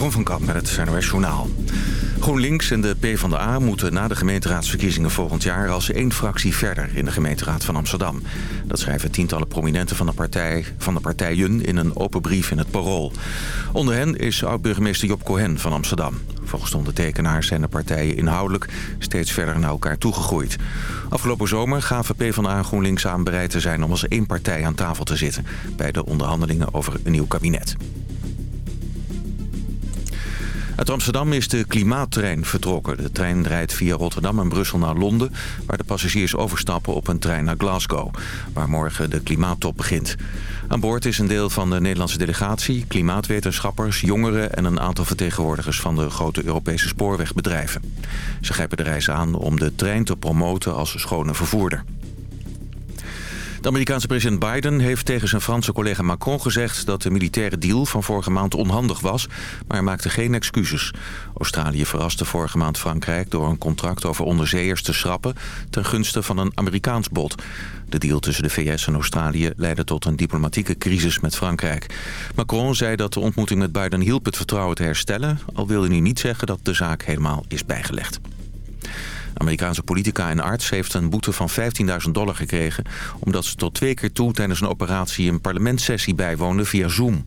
Jeroen van Kamp met het NOS Journaal. GroenLinks en de PvdA moeten na de gemeenteraadsverkiezingen volgend jaar... als één fractie verder in de gemeenteraad van Amsterdam. Dat schrijven tientallen prominenten van de, partij, van de partijen in een open brief in het Parool. Onder hen is oud-burgemeester Job Cohen van Amsterdam. Volgens de ondertekenaars zijn de partijen inhoudelijk steeds verder naar elkaar toegegroeid. Afgelopen zomer gaven PvdA en GroenLinks aan bereid te zijn om als één partij aan tafel te zitten... bij de onderhandelingen over een nieuw kabinet. Uit Amsterdam is de klimaattrein vertrokken. De trein rijdt via Rotterdam en Brussel naar Londen... waar de passagiers overstappen op een trein naar Glasgow... waar morgen de klimaattop begint. Aan boord is een deel van de Nederlandse delegatie... klimaatwetenschappers, jongeren en een aantal vertegenwoordigers... van de grote Europese spoorwegbedrijven. Ze grijpen de reis aan om de trein te promoten als schone vervoerder. De Amerikaanse president Biden heeft tegen zijn Franse collega Macron gezegd... dat de militaire deal van vorige maand onhandig was, maar hij maakte geen excuses. Australië verraste vorige maand Frankrijk door een contract over onderzeeërs te schrappen... ten gunste van een Amerikaans bod. De deal tussen de VS en Australië leidde tot een diplomatieke crisis met Frankrijk. Macron zei dat de ontmoeting met Biden hielp het vertrouwen te herstellen... al wilde hij niet zeggen dat de zaak helemaal is bijgelegd. Amerikaanse politica en arts heeft een boete van 15.000 dollar gekregen... omdat ze tot twee keer toe tijdens een operatie een parlementssessie bijwoonde via Zoom.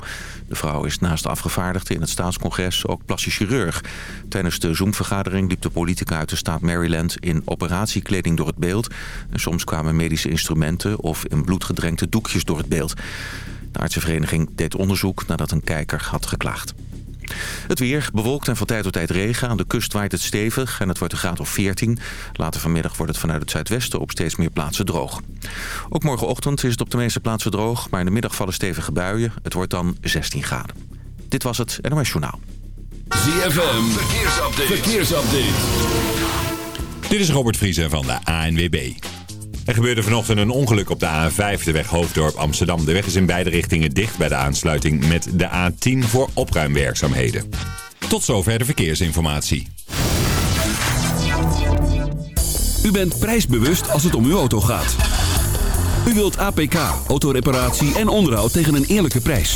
De vrouw is naast de afgevaardigde in het staatscongres ook plastisch chirurg. Tijdens de Zoom-vergadering liep de politica uit de staat Maryland in operatiekleding door het beeld. En soms kwamen medische instrumenten of in bloed gedrenkte doekjes door het beeld. De artsenvereniging deed onderzoek nadat een kijker had geklaagd. Het weer bewolkt en van tijd tot tijd regen. Aan de kust waait het stevig en het wordt een graad of 14. Later vanmiddag wordt het vanuit het zuidwesten op steeds meer plaatsen droog. Ook morgenochtend is het op de meeste plaatsen droog... maar in de middag vallen stevige buien. Het wordt dan 16 graden. Dit was het NOS Journaal. ZFM, verkeersupdate. verkeersupdate. Dit is Robert Vriezer van de ANWB. Er gebeurde vanochtend een ongeluk op de A5, de weg Hoofddorp Amsterdam. De weg is in beide richtingen dicht bij de aansluiting met de A10 voor opruimwerkzaamheden. Tot zover de verkeersinformatie. U bent prijsbewust als het om uw auto gaat. U wilt APK, autoreparatie en onderhoud tegen een eerlijke prijs.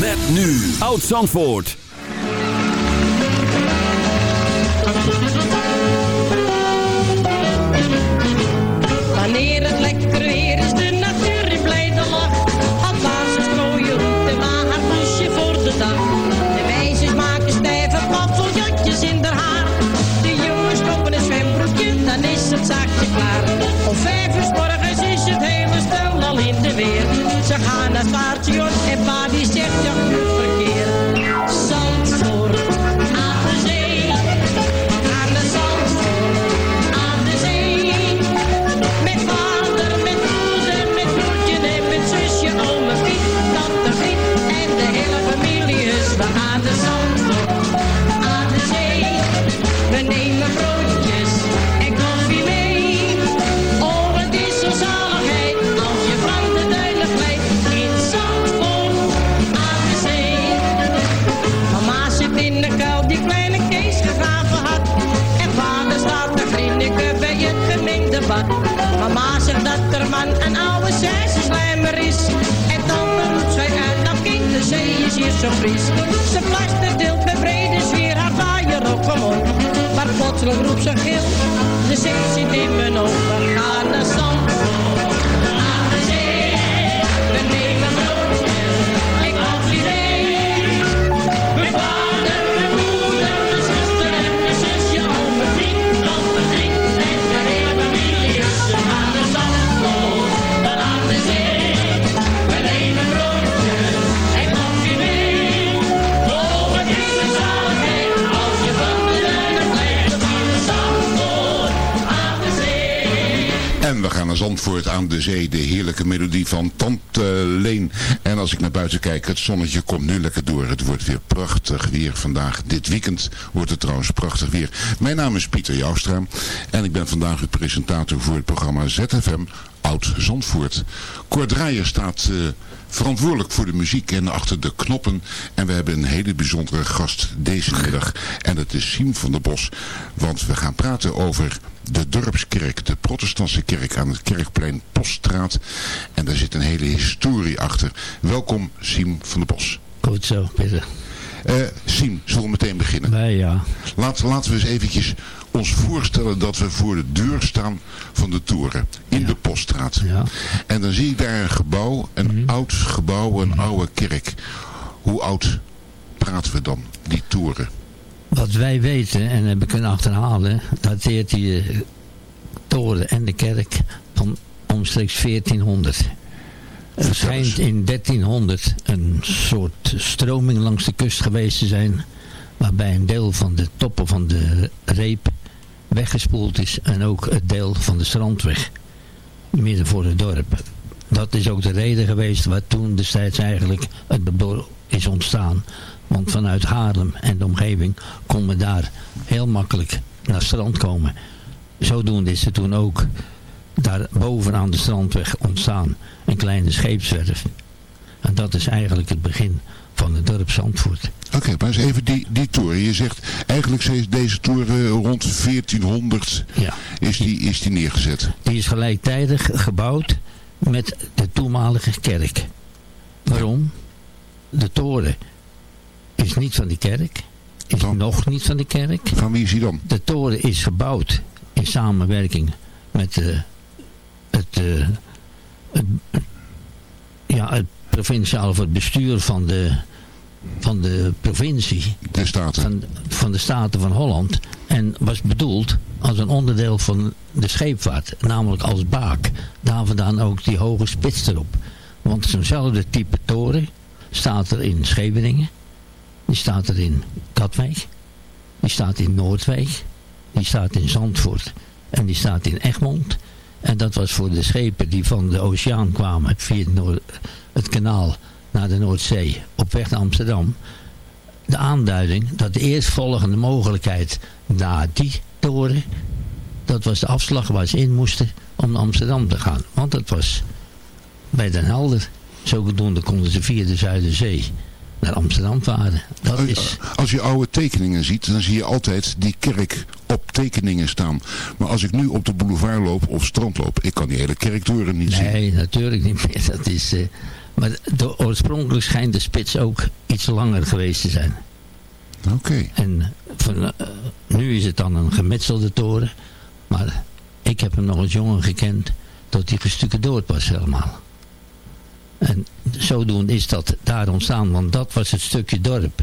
Met nu Oud Zandvoort. Is de zee. De heerlijke melodie van Tante Leen. En als ik naar buiten kijk, het zonnetje komt nu lekker door. Het wordt weer prachtig weer vandaag. Dit weekend wordt het trouwens prachtig weer. Mijn naam is Pieter Joustra. En ik ben vandaag uw presentator voor het programma ZFM Oud Zandvoort. Cor Draaier staat... Uh, verantwoordelijk voor de muziek en achter de knoppen. En we hebben een hele bijzondere gast deze middag. En dat is Siem van der Bos. Want we gaan praten over de dorpskerk, de protestantse kerk aan het Kerkplein Poststraat. En daar zit een hele historie achter. Welkom Siem van der Bos. Goed zo, Peter. Uh, Siem, zullen we meteen beginnen? Nee, ja. Laat, laten we eens eventjes ons voorstellen dat we voor de deur staan van de toren. In de Poststraat. Ja. En dan zie ik daar een gebouw, een Mhm. oud gebouw, een oude kerk. Hoe oud praten we dan, die toren? Wat wij weten en hebben kunnen achterhalen, dateert die eh, toren en de kerk van omstreeks 1400. Er schijnt in 1300 een soort stroming langs de kust geweest te zijn, waarbij een deel van de toppen van de reep weggespoeld is en ook het deel van de strandweg midden voor het dorp. Dat is ook de reden geweest waar toen destijds eigenlijk het dorp is ontstaan. Want vanuit Haarlem en de omgeving kon men daar heel makkelijk naar strand komen. Zodoende is er toen ook daar boven aan de strandweg ontstaan een kleine scheepswerf. En dat is eigenlijk het begin van het dorp Zandvoort. Oké, maar eens even die, die toren. Je zegt, eigenlijk is deze toren rond 1400 Ja. is die, is die neergezet. Die is gelijktijdig gebouwd met de toenmalige kerk. Waarom? De toren is niet van die kerk. Is Dan? nog niet van die kerk. Van wie is die dan? De toren is gebouwd in samenwerking met eh, het, eh, het, ja, het provinciale of het bestuur van de, van de provincie De Staten. van, van de Staten van Holland. En was bedoeld als een onderdeel van de scheepvaart. Namelijk als baak. Daar vandaan ook die hoge spits erop. Want zo'nzelfde type toren staat er in Scheveningen. Die staat er in Katwijk. Die staat in Noordwijk. Die staat in Zandvoort. En die staat in Egmond. En dat was voor de schepen die van de oceaan kwamen via het, Noord- het kanaal naar de Noordzee op weg naar Amsterdam. De aanduiding dat de eerstvolgende mogelijkheid na die toren, dat was de afslag waar ze in moesten om naar Amsterdam te gaan. Want dat was bij Den Helder. Zodoende konden ze via de Zuiderzee naar Amsterdam varen. Dat is... Als je oude tekeningen ziet, dan zie je altijd die kerk op tekeningen staan. Maar als ik nu op de boulevard loop of strand loop, ik kan die hele kerktoren niet zien. Nee, natuurlijk niet meer. Dat is, eh, maar de, oorspronkelijk schijnt de spits ook iets langer geweest te zijn. Oké. En van, eh, nu is het dan een gemetselde toren. Maar ik heb hem nog als jongen gekend tot hij gestucadoord was helemaal. En zodoende is dat daar ontstaan. Want dat was het stukje dorp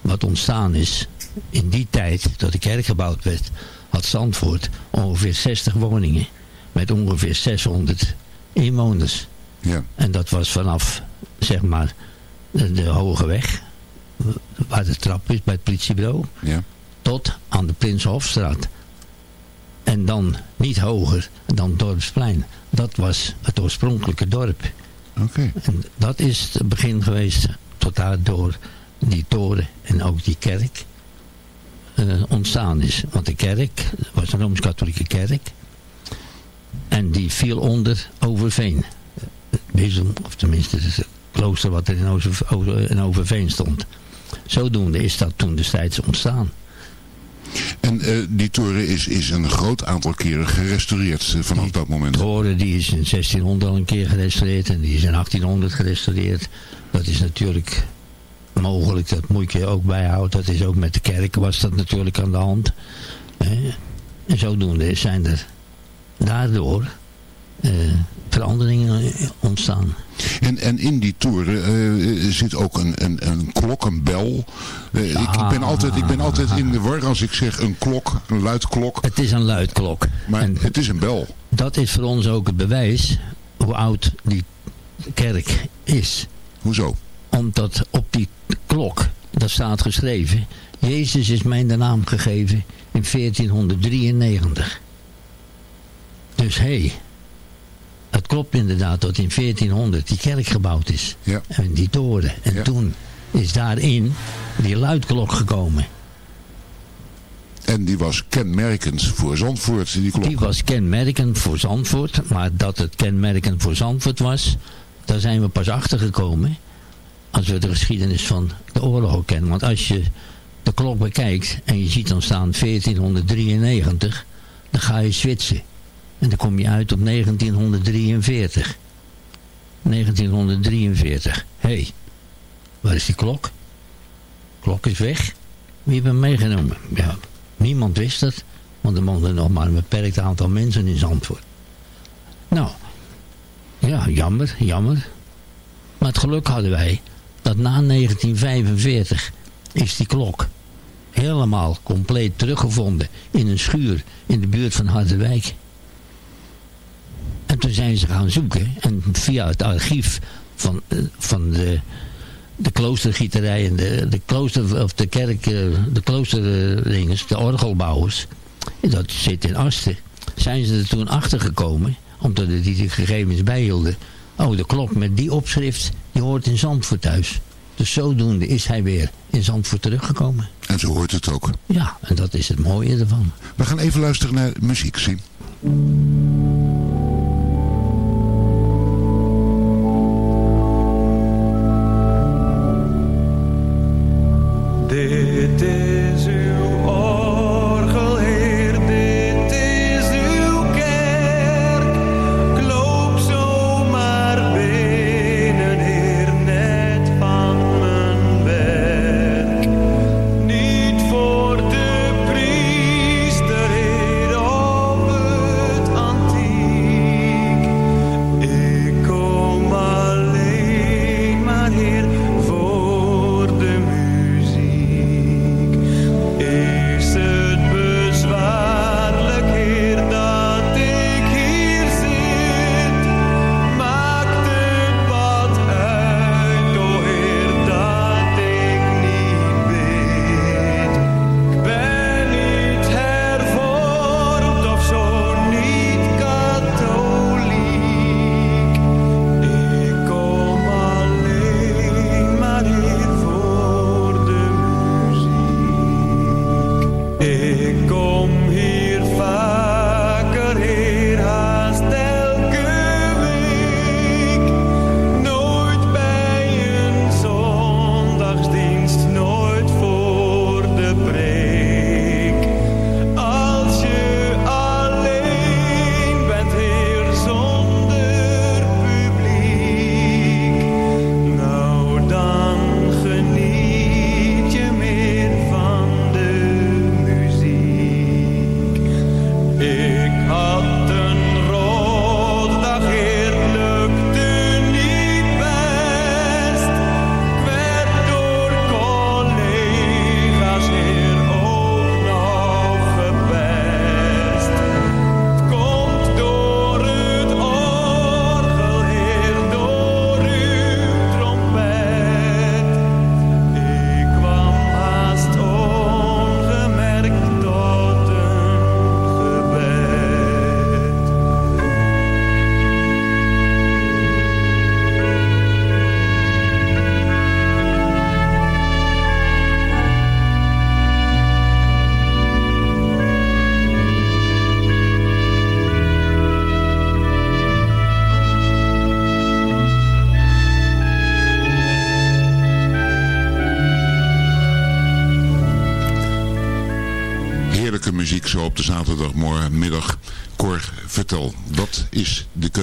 wat ontstaan is. In die tijd dat de kerk gebouwd werd, had Zandvoort ongeveer 60 woningen. Met ongeveer 600 inwoners. Ja. En dat was vanaf, zeg maar, de, Hoge Weg. Waar de trap is bij het politiebureau Ja. tot aan de Prinsenhofstraat. En dan niet hoger dan Dorpsplein. Dat was het oorspronkelijke dorp. Oké. En dat is het begin geweest tot daardoor die toren en ook die kerk eh, ontstaan is. Want de kerk was een Rooms-Katholieke kerk. En die viel onder Overveen. Bisdom, of tenminste het klooster wat er in, Over, in Overveen stond. Zodoende is dat toen destijds ontstaan. En eh, die toren is, is een groot aantal keren gerestaureerd eh, vanaf dat moment. De toren die is in 1600 al een keer gerestaureerd en die is in 1800 gerestaureerd. Dat is natuurlijk mogelijk, dat moet je ook bijhouden. Dat is ook met de kerk was dat natuurlijk aan de hand. hè. En zodoende zijn er daardoor veranderingen ontstaan. En, en in die toren eh, zit ook een, een, een klok, een bel. Eh, ik, ik, ben altijd, ik ben altijd in de war als ik zeg een klok, een luidklok. Het is een luidklok. Maar En het is een bel. dat is voor ons ook het bewijs hoe oud die kerk is. Hoezo? Omdat op die klok, daar staat geschreven... Jezus is mij de naam gegeven in 1493. Dus hé, hey, het klopt inderdaad dat in 1400 die kerk gebouwd is. Ja. En die toren. En Ja. toen is daarin die luidklok gekomen. En die was kenmerkend voor Zandvoort, die klok. Die was kenmerkend voor Zandvoort. Maar dat het kenmerkend voor Zandvoort was, daar zijn we pas achter gekomen. Als we de geschiedenis van de oorlog kennen. Want als je de klok bekijkt en je ziet dan staan 1493, dan ga je switchen. En dan kom je uit op 1943. 1943. Hé, hey, waar is die klok? klok is weg. Wie heeft hem meegenomen? Ja, niemand wist het. Want er woonden nog maar een beperkt aantal mensen in Zandvoort. Nou, ja, jammer, jammer. Maar het geluk hadden wij dat na 1945 is die klok helemaal compleet teruggevonden in een schuur in de buurt van Harderwijk. En toen zijn ze gaan zoeken en via het archief van, eh, van de, de kloostergieterij en de, de klooster of de kerk, eh, de kloosterdinges, de orgelbouwers, dat zit in Asten, zijn ze er toen achter gekomen, omdat ze die gegevens bijhielden. Oh, de klok met die opschrift, die hoort in Zandvoort thuis. Dus zodoende is hij weer in Zandvoort teruggekomen. En zo hoort het ook. Ja, en dat is het mooie ervan. We gaan even luisteren naar muziek, Sim.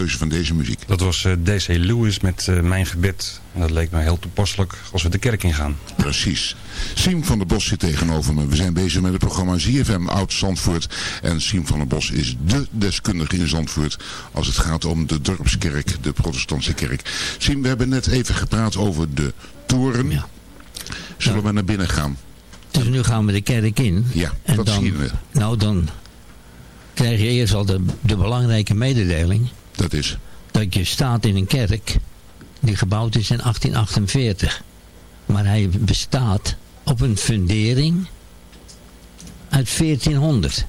Keuze van deze muziek? Dat was eh, D.C. Lewis met eh, Mijn Gebed. En dat leek me heel toepasselijk als we de kerk ingaan. Precies. Siem van der Bos zit tegenover me. We zijn bezig met het programma ZFM Oud Zandvoort. En Siem van der Bos is dé deskundige in Zandvoort als het gaat om de dorpskerk, de protestantse kerk. Siem, we hebben net even gepraat over de toren. Ja. Zullen we naar binnen gaan? Dus nu gaan we de kerk in. Ja, En dat dan, zien we. Nou, dan krijg je eerst al de, de belangrijke mededeling... Dat is. dat je staat in een kerk die gebouwd is in 1848. Maar hij bestaat op een fundering uit 1400.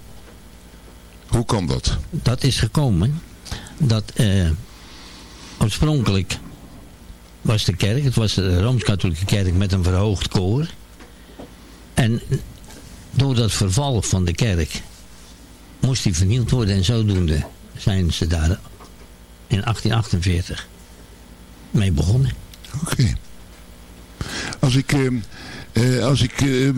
Hoe kan dat? Dat is gekomen dat eh, oorspronkelijk was de kerk, het was de Rooms-Katholieke kerk met een verhoogd koor. En door dat verval van de kerk moest die vernield worden en zodoende zijn ze daar in 1848 mee begonnen. Oké. Als ik, eh, eh, als ik eh,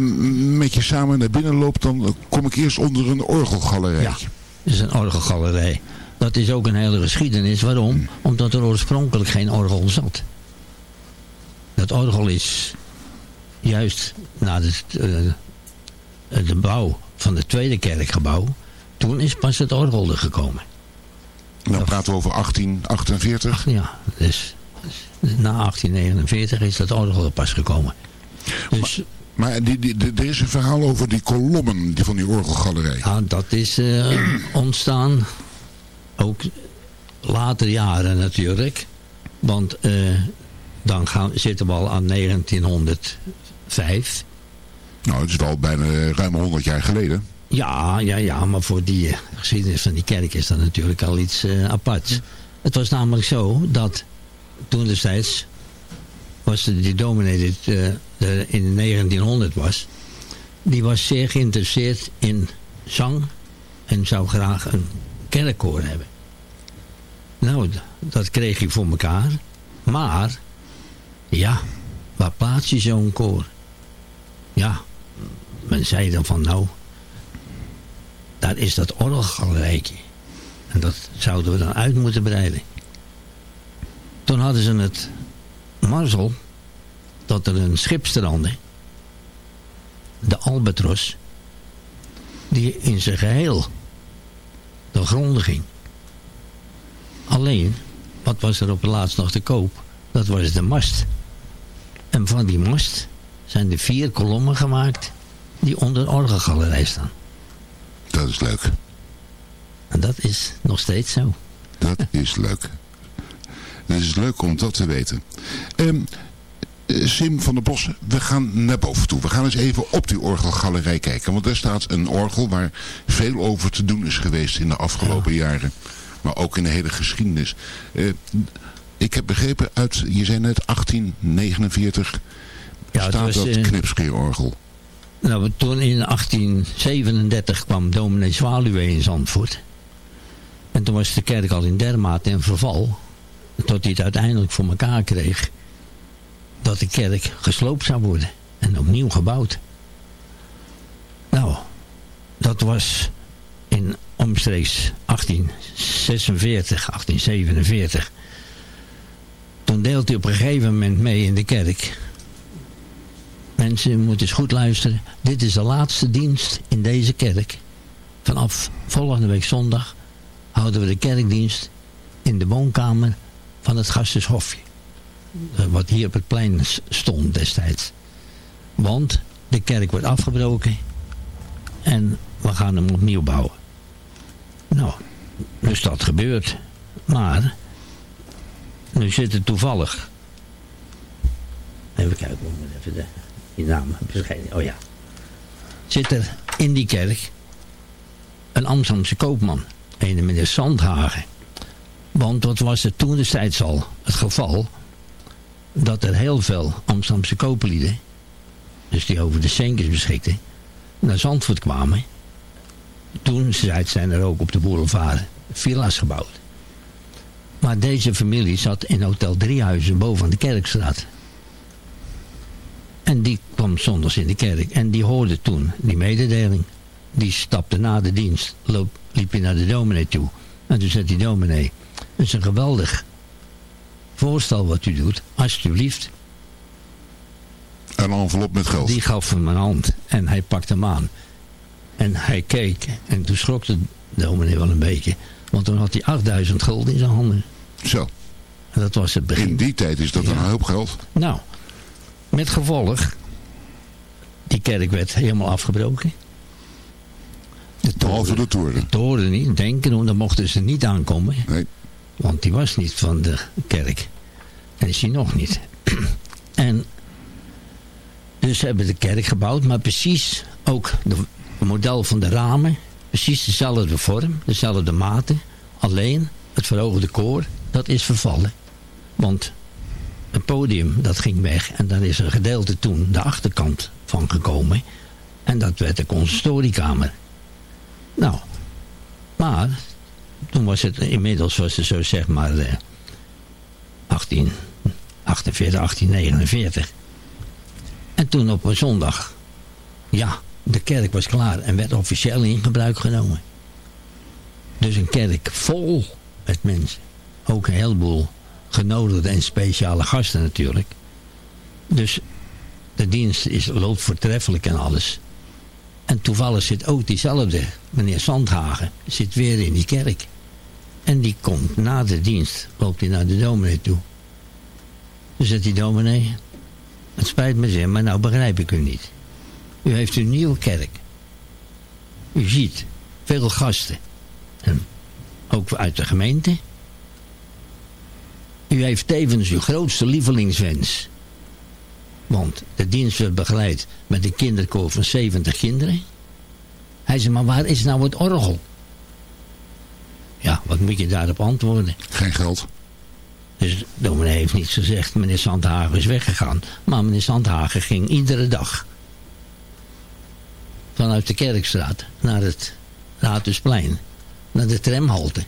met je samen naar binnen loop, dan kom ik eerst onder een orgelgalerij. Ja, dat is een orgelgalerij. Dat is ook een hele geschiedenis. Waarom? Omdat er oorspronkelijk geen orgel zat. Dat orgel is juist na de, eh, de bouw van het tweede kerkgebouw. Toen is pas het orgel er gekomen. Dan praten we over 1848. Ach, ja, dus, dus na 1849 is dat orgel er pas gekomen. Dus Maar die, die, die- er is een verhaal over die kolommen die van die orgelgalerij. ja, dat is eh, ontstaan ook later jaren natuurlijk. Want eh, dan gaan, zitten we al aan 1905. Nou, het is wel bijna ruim 100 jaar geleden. Ja, ja, ja, maar voor die eh, geschiedenis van die kerk is dat natuurlijk al iets eh aparts. Het was namelijk zo dat toen destijds was de, die dominee die eh, de, in 1900 was, die was zeer geïnteresseerd in zang en zou graag een kerkkoor hebben. Nou, dat kreeg hij voor elkaar. Maar, ja, waar plaats je zo'n koor? Ja, men zei dan van nou, daar is dat orgelgalerijtje. En dat zouden we dan uit moeten breiden. Toen hadden ze het marzel dat er een schip strandde, de Albatros, die in zijn geheel de gronden ging. Alleen, wat was er op het laatst nog te koop? Dat was de mast. En van die mast zijn er vier kolommen gemaakt die onder de orgelgalerij staan. Dat is leuk. En dat is nog steeds zo. Dat is leuk. Het is leuk om dat te weten. Eh, Sim van der Bossen, we gaan naar boven toe. We gaan eens even op die orgelgalerij kijken. Want daar staat een orgel waar veel over te doen is geweest in de afgelopen jaren. Maar ook in de hele geschiedenis. Eh, ik heb begrepen uit, je zei net 1849, Ja, het staat was, dat knipscheerorgel. Nou, toen in 1837 kwam dominee Zwaluwe in Zandvoort. En toen was de kerk al in dermate in verval. Tot hij het uiteindelijk voor elkaar kreeg. Dat de kerk gesloopt zou worden. En opnieuw gebouwd. Nou, dat was in omstreeks 1846, 1847. Toen deelt hij op een gegeven moment mee in de kerk. Mensen, je moet eens goed luisteren. Dit is de laatste dienst in deze kerk. Vanaf volgende week zondag houden we de kerkdienst in de woonkamer van het Gastenshofje. Eh, Wat hier op het plein stond destijds. Want de kerk wordt afgebroken en we gaan hem opnieuw bouwen. Nou, dus dat gebeurt. Maar, nu zit het toevallig. Even kijken, moet even de, die naam. Oh ja. Zit er in die kerk een Amsterdamse koopman. Een meneer Sandhagen. Want wat was er toen destijds al het geval? Dat er heel veel Amsterdamse kooplieden, dus die over de centjes beschikten, naar Zandvoort kwamen. Toen zijn er ook op de boulevard villa's gebouwd. Maar deze familie zat in Hotel Driehuizen boven de Kerkstraat. En die kwam zondags in de kerk. En die hoorde toen die mededeling. Die stapte na de dienst. Loop, liep hij naar de dominee toe. En toen zei die dominee. Het is een geweldig voorstel wat u doet. Alsjeblieft. Een envelop met geld. Die gaf hem een hand. En hij pakte hem aan. En hij keek. En toen schrok de dominee wel een beetje. Want toen had hij 8000 gulden in zijn handen. Zo, En dat was het begin. in die tijd is dat Ja. een hoop geld. Nou, met gevolg, die kerk werd helemaal afgebroken. De Behalve de toren. toren niet, denken, want dan mochten ze niet aankomen. Nee. Want die was niet van de kerk. En is hij nog niet. en dus ze hebben de kerk gebouwd, maar precies ook de het model van de ramen. Precies dezelfde vorm, dezelfde maten. Alleen het verhoogde koor, dat is vervallen. Want het podium, dat ging weg. En daar is een gedeelte toen de achterkant van gekomen. En dat werd de consistoriekamer. Nou, maar toen was het inmiddels was het zo zeg maar eh, 1848, 1849. En toen op een zondag, ja, de kerk was klaar en werd officieel in gebruik genomen. Dus een kerk vol met mensen. Ook een heleboel genodigde en speciale gasten natuurlijk. Dus de dienst is, loopt voortreffelijk en alles. En toevallig zit ook diezelfde meneer Zandhagen, zit weer in die kerk. En die komt na de dienst, loopt hij naar de dominee toe. Dan zegt die dominee, het spijt me zeer, maar nou begrijp ik u niet. U heeft een nieuwe kerk. U ziet veel gasten. En ook uit de gemeente. U heeft tevens uw grootste lievelingswens. Want de dienst werd begeleid met een kinderkoor van 70 kinderen. Hij zei, maar waar is nou het orgel? Ja, wat moet je daarop antwoorden? Geen geld. Dus dominee heeft niets gezegd. Meneer Zandhagen is weggegaan. Maar meneer Zandhagen ging iedere dag vanuit de Kerkstraat naar het Raadhuisplein. Naar de tramhalte.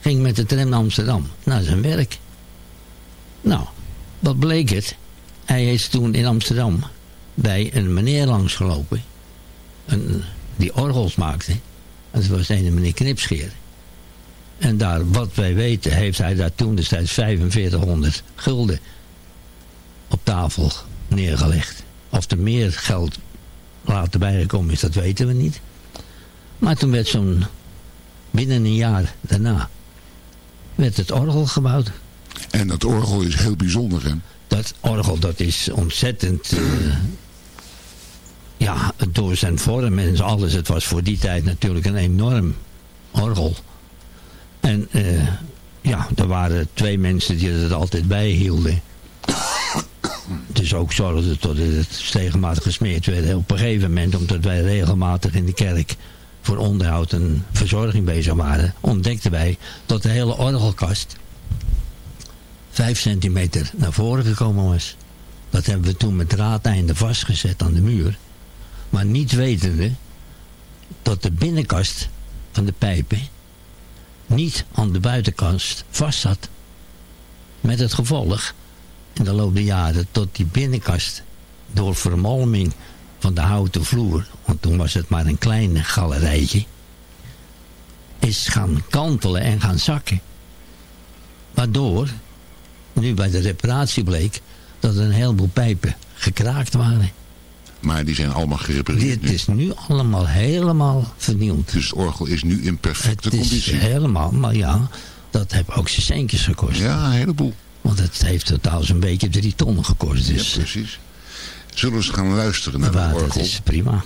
Ging met de tram naar Amsterdam. Naar zijn werk. Nou, wat bleek het? Hij is toen in Amsterdam bij een meneer langsgelopen. Die orgels maakte. Dat was een meneer Knipscheer. En daar, wat wij weten, heeft hij daar toen destijds 4500 gulden op tafel neergelegd. Of er meer geld later bijgekomen is, dat weten we niet. Maar toen werd zo'n, binnen een jaar daarna, werd het orgel gebouwd. En dat orgel is heel bijzonder, hè? Dat orgel, dat is ontzettend... Uh, ja, door zijn vorm en alles. Het was voor die tijd natuurlijk een enorm orgel. En uh, ja, er waren twee mensen die het altijd bijhielden. Dus ook zorgde tot het regelmatig gesmeerd werd. Op een gegeven moment, omdat wij regelmatig in de kerk voor onderhoud en verzorging bezig waren, ontdekten wij dat de hele orgelkast vijf centimeter naar voren gekomen was. Dat hebben we toen met draadeinden vastgezet aan de muur. Maar niet wetende dat de binnenkast van de pijpen niet aan de buitenkant vast zat. Met het gevolg, in de loop der jaren, tot die binnenkast door vermalming van de houten vloer, want toen was het maar een klein galerijtje, is gaan kantelen en gaan zakken. Waardoor, nu bij de reparatie bleek, dat er een heleboel pijpen gekraakt waren. Maar die zijn allemaal gerepareerd Dit is nu allemaal helemaal vernield. Dus het orgel is nu in perfecte het conditie. is helemaal, maar ja, dat heeft ook zijn centjes gekost. Ja, een heleboel. Want het heeft totaal zo'n beetje drie ton gekost. Dus Ja, precies. Zullen we eens gaan luisteren naar het dat orgel? is prima.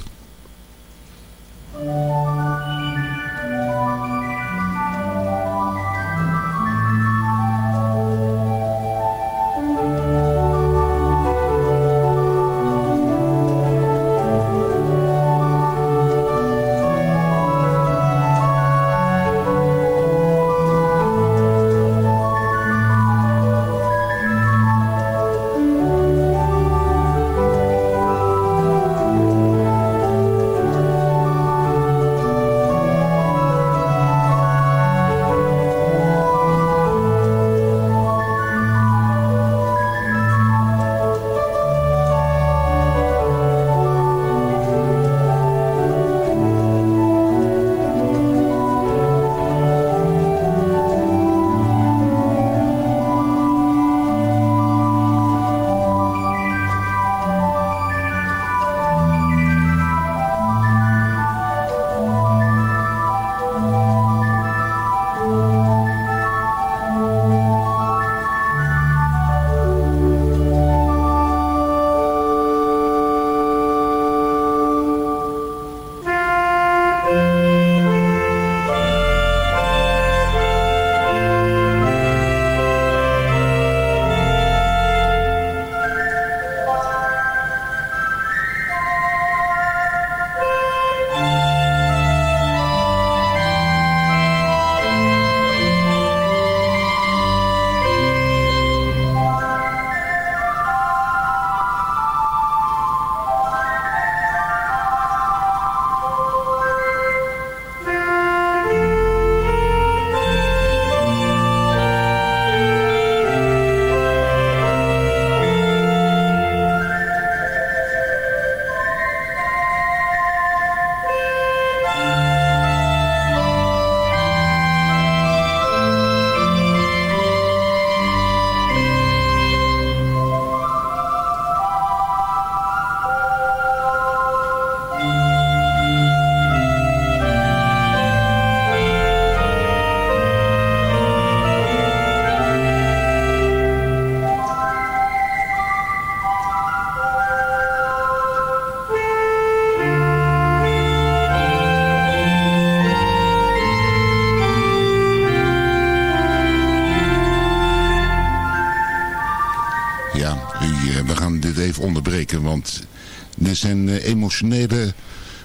Emotionele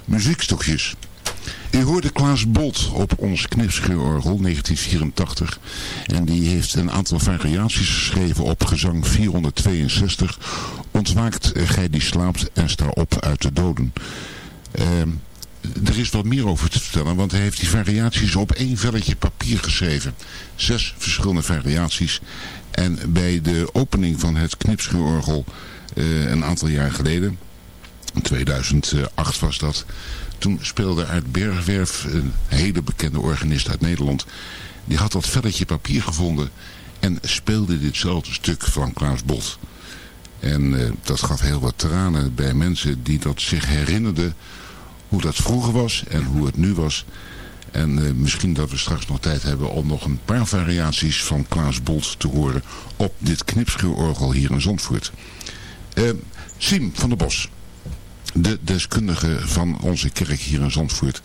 muziekstokjes. U hoorde Klaas Bolt op ons knipscheurorgel 1984. En die heeft een aantal variaties geschreven op gezang 462. Ontwaakt eh, gij die slaapt en sta op uit de doden. Ehm, er is wat meer over te vertellen, want hij heeft die variaties op één velletje papier geschreven. Zes verschillende variaties. En bij de opening van het knipscheurorgel uh, een aantal jaar geleden, 2008 was dat, toen speelde uit Bergwerf, een hele bekende organist uit Nederland, die had dat velletje papier gevonden en speelde ditzelfde stuk van Klaas Bot. En uh, dat gaf heel wat tranen bij mensen die dat zich herinnerden hoe dat vroeger was en hoe het nu was. En uh, misschien dat we straks nog tijd hebben om nog een paar variaties van Klaas Bolt te horen op dit knipschuurorgel hier in Zandvoort. Uh, Siem van der Bos, de deskundige van onze kerk hier in Zandvoort.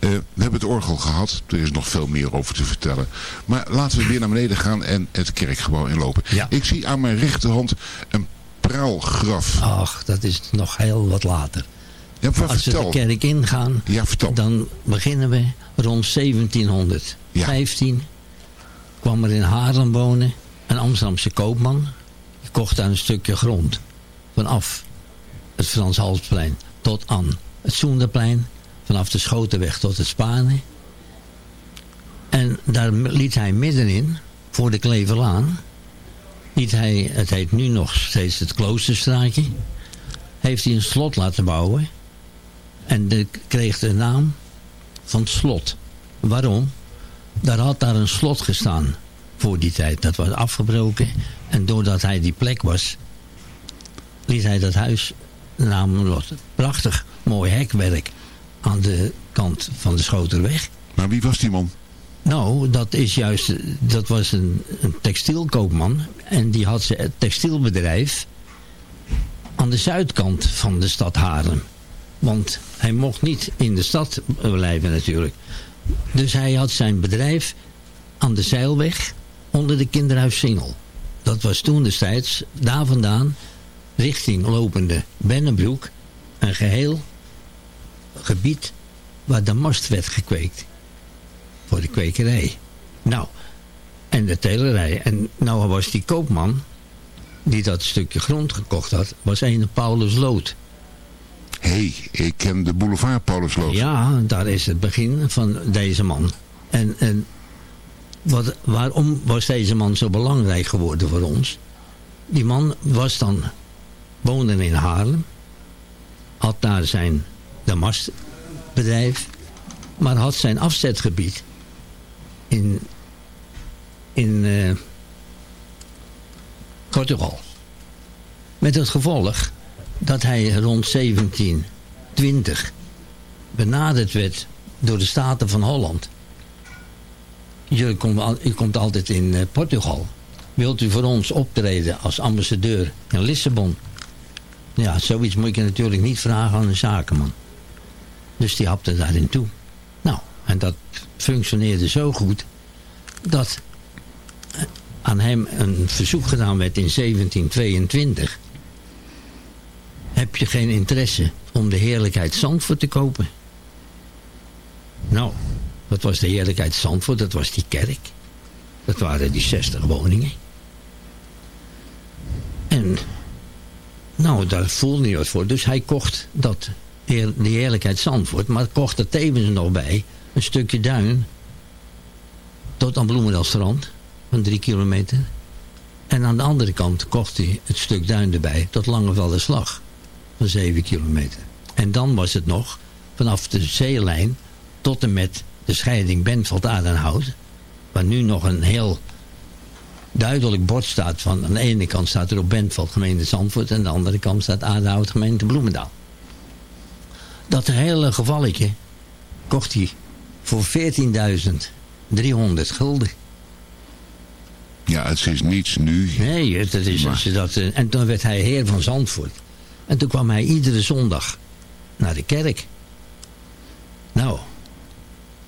Uh, we hebben het orgel gehad, er is nog veel meer over te vertellen. Maar laten we weer naar beneden gaan en het kerkgebouw inlopen. Ja. Ik zie aan mijn rechterhand een praalgraf. Ach, dat is nog heel wat later. Ja, maar Als we de kerk ingaan, Ja, dan beginnen we rond 1715. Kwam er in Haarlem wonen een Amsterdamse koopman. Die kocht daar een stukje grond. Vanaf het Frans Halsplein tot aan het Soenderplein. Vanaf de Schotenweg tot het Spanen. En daar liet hij middenin, voor de Kleverlaan... liet hij, het heet nu nog steeds het Kloosterstraatje... heeft hij een slot laten bouwen... En de, kreeg de naam van het slot. Waarom? Daar had daar een slot gestaan voor die tijd. Dat was afgebroken. En doordat hij die plek was, liet hij dat huis los. Prachtig mooi hekwerk aan de kant van de Schoterweg. Maar wie was die man? Nou, dat is juist, dat was een, een textielkoopman. En die had zijn textielbedrijf aan de zuidkant van de stad Haarlem. Want hij mocht niet in de stad blijven natuurlijk. Dus hij had zijn bedrijf aan de Zeilweg onder de kinderhuis Singel. Dat was toen destijds daar vandaan richting lopende Bennebroek een geheel gebied waar de mast werd gekweekt. Voor de kwekerij. Nou, en de telerij. En nou was die koopman die dat stukje grond gekocht had, was een Paulus Lood. Hé, hey, ik ken de boulevard Paulusloos. Ja, daar is het begin van deze man. En, en wat, waarom was deze man zo belangrijk geworden voor ons? Die man was dan, woonde in Haarlem. Had daar zijn damastbedrijf. Maar had zijn afzetgebied in, in uh, Portugal. Met het gevolg dat hij rond 1720 benaderd werd door de Staten van Holland. Je komt, u komt altijd in uh, Portugal. Wilt u voor ons optreden als ambassadeur in Lissabon? Ja, zoiets moet je natuurlijk niet vragen aan een zakenman. Dus die hapte daarin toe. Nou, en dat functioneerde zo goed dat aan hem een verzoek gedaan werd in 1722 heb je geen interesse om de heerlijkheid Zandvoort te kopen? Nou, dat was de heerlijkheid Zandvoort, dat was die kerk. Dat waren die 60 woningen. En, nou, daar voelde hij wat voor. Dus hij kocht dat, de heerlijkheid Zandvoort, maar kocht er tevens nog bij een stukje duin tot aan Bloemendaalstrand van drie kilometer. En aan de andere kant kocht hij het stuk duin erbij tot Langevelde Slag van 7 kilometer. En dan was het nog vanaf de zeelijn tot en met de scheiding Bentveld-Adenhout. Waar nu nog een heel duidelijk bord staat. Van aan de ene kant staat er op Bentveld gemeente Zandvoort. En aan de andere kant staat Adenhout gemeente Bloemendaal. Dat hele gevalletje kocht hij voor 14.300 gulden. Ja, het is niets nu. Nee, dat is, je dat, en toen werd hij heer van Zandvoort. En toen kwam hij iedere zondag naar de kerk. Nou,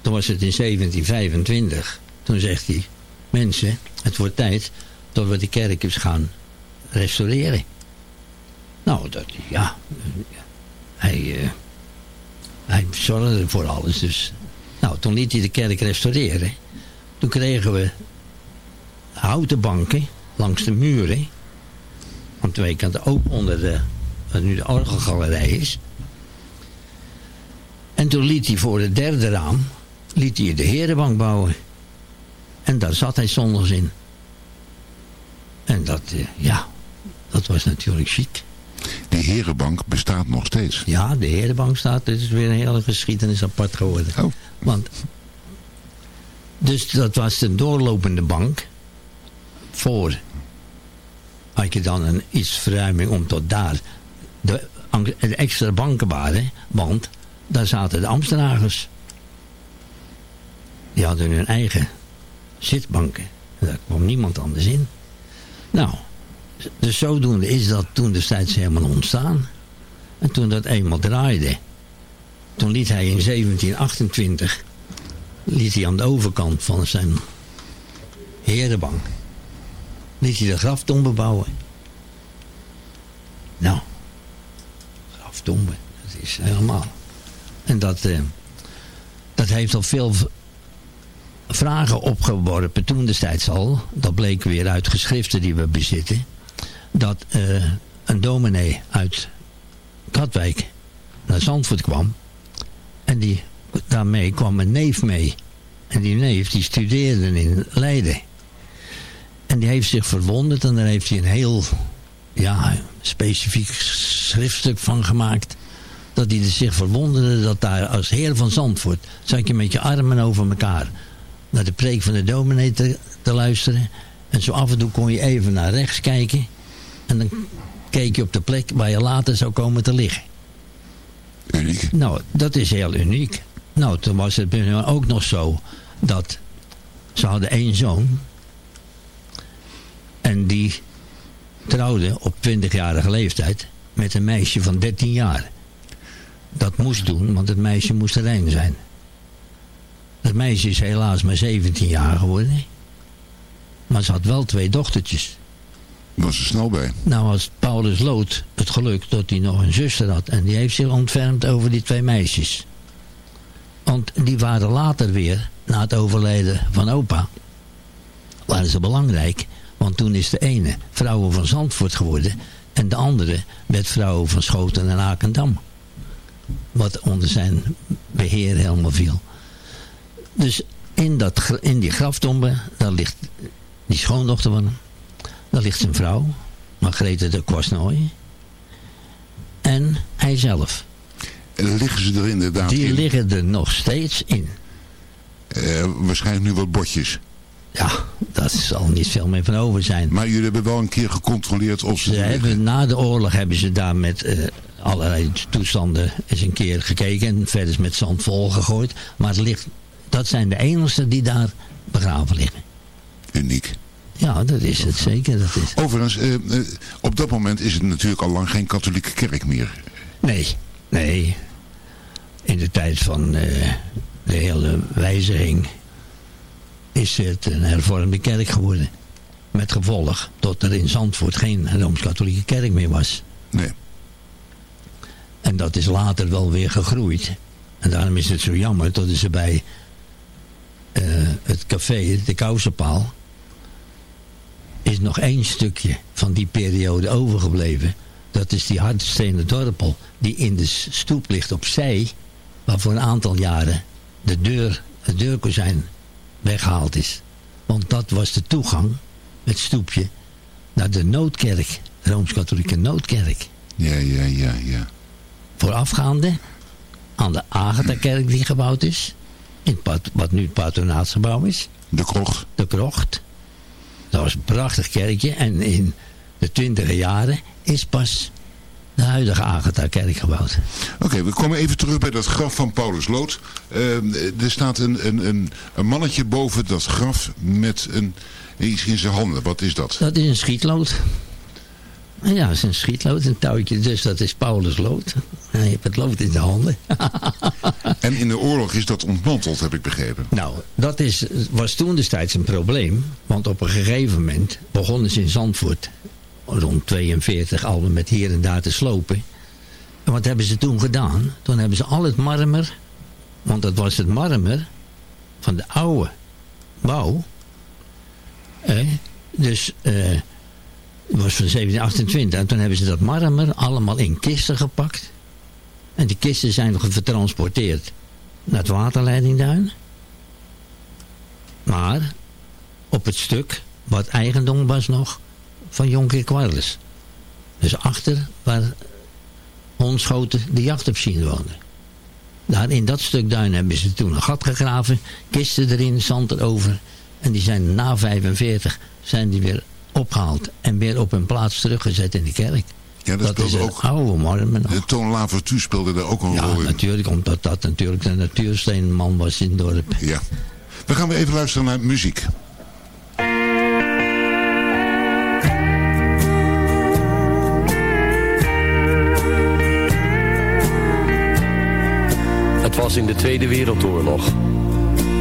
toen was het in 1725. Toen zegt hij, mensen, het wordt tijd dat we de kerk eens gaan restaureren. Nou, dat, ja. Hij, eh, hij zorgde voor alles. Dus. Nou, toen liet hij de kerk restaureren. Toen kregen we houten banken langs de muren. Aan twee kanten ook onder de, wat nu de orgelgalerij is. En toen liet hij voor het derde raam liet hij de herenbank bouwen. En daar zat hij zondags in. En dat, eh, ja, dat was natuurlijk chic. Die herenbank bestaat nog steeds. Ja, de herenbank staat. Dit is weer een hele geschiedenis apart geworden. Oh. Want, dus dat was de doorlopende bank. Voor. Had je dan een iets verruiming om tot daar de, de extra banken waren. Want daar zaten de Amsterdagers. Die hadden hun eigen zitbanken. En daar kwam niemand anders in. Nou, dus zodoende is dat toen destijds helemaal ontstaan. En toen dat eenmaal draaide, toen liet hij in 1728, liet hij aan de overkant van zijn herenbank, liet hij de graftombe bouwen. Nou, graftombe, dat is helemaal. En dat, eh, dat heeft al veel vragen opgeworpen toen destijds al. Dat bleek weer uit geschriften die we bezitten. Dat eh, een dominee uit Katwijk naar Zandvoort kwam. En die, daarmee kwam een neef mee. En die neef die studeerde in Leiden. En die heeft zich verwonderd en daar heeft hij een heel ja, specifiek schriftstuk van gemaakt. Dat hij zich verwonderde dat daar als heer van Zandvoort zat je met je armen over elkaar naar de preek van de dominee te, te luisteren. En zo af en toe kon je even naar rechts kijken. En dan keek je op de plek waar je later zou komen te liggen. Uniek. Nou, dat is heel uniek. Nou, toen was het ook nog zo dat ze hadden één zoon. En die trouwde op 20-jarige leeftijd met een meisje van 13 jaar. Dat moest doen, want het meisje moest rein zijn. Dat meisje is helaas maar 17 jaar geworden. Maar ze had wel twee dochtertjes. Was er snel bij. Nou was Paulus Lood het geluk dat hij nog een zuster had. En die heeft zich ontfermd over die twee meisjes. Want die waren later weer, na het overlijden van opa, waren ze belangrijk. Want toen is de ene vrouwen van Zandvoort geworden. En de andere werd vrouwen van Schoten en Akendam. Wat onder zijn beheer helemaal viel. Dus in, dat, in die graftombe, daar ligt die schoondochter van hem. Daar ligt zijn vrouw, Margrethe de Kwasnooi. En hij zelf. En liggen ze er inderdaad Die in. liggen er nog steeds in. Eh, waarschijnlijk nu wat botjes. Ja, daar zal niet veel meer van over zijn. Maar jullie hebben wel een keer gecontroleerd of ze... Ze liggen. hebben, na de oorlog hebben ze daar met eh, allerlei toestanden eens een keer gekeken. En verder is met zand volgegooid. Maar het ligt, dat zijn de enigste die daar begraven liggen. Uniek. Ja, dat is het zeker. Dat is. Overigens, eh, eh, op dat moment is het natuurlijk al lang geen katholieke kerk meer. Nee, nee. In de tijd van eh, de hele wijziging is het een hervormde kerk geworden. Met gevolg dat er in Zandvoort geen Rooms-Katholieke kerk meer was. Nee. En dat is later wel weer gegroeid. En daarom is het zo jammer dat ze bij het café, de Kousenpaal, is nog één stukje van die periode overgebleven. Dat is die hardstenen dorpel die in de stoep ligt opzij, waar voor een aantal jaren de deur, het deurkozijn weggehaald is. Want dat was de toegang, het stoepje, naar de noodkerk, de Rooms-Katholieke noodkerk Ja, ja, ja, ja. voorafgaande aan de Agatha-kerk die gebouwd is. Wat nu het patronaatsgebouw is. De krocht. De krocht. Dat was een prachtig kerkje. En in de twintige jaren is pas de huidige Agatha-kerk gebouwd. Oké, we komen even terug bij dat graf van Paulus Lood. Eh, er staat een, een, een, een mannetje boven dat graf met een, iets in zijn handen. Wat is dat? Dat is een schietlood. Ja, dat is een schietlood, een touwtje. Dus dat is Paulus lood. En je hebt het lood in de handen. En in de oorlog is dat ontmanteld, heb ik begrepen. Nou, dat is, was toen destijds een probleem. Want op een gegeven moment begonnen ze in Zandvoort rond 42 al met hier en daar te slopen. En wat hebben ze toen gedaan? Toen hebben ze al het marmer, want dat was het marmer van de oude bouw. Eh, dus eh, het was van 1728. En toen hebben ze dat marmer allemaal in kisten gepakt. En die kisten zijn nog vertransporteerd naar het waterleidingduin. Maar op het stuk wat eigendom was nog van Jonker Quarles. Dus achter waar Honschoten de jachtopzien woonde. Daar in dat stuk duin hebben ze toen een gat gegraven, kisten erin, zand erover. En die zijn na 45 zijn die weer opgehaald en weer op hun plaats teruggezet in de kerk. Ja, dat, dat is ook. oude marmer nog. De Toon Lavertu speelde daar ook een Ja, rol in. natuurlijk, omdat dat natuurlijk de natuursteenman was in het dorp. Ja. We gaan weer even luisteren naar muziek. Het was in de Tweede Wereldoorlog.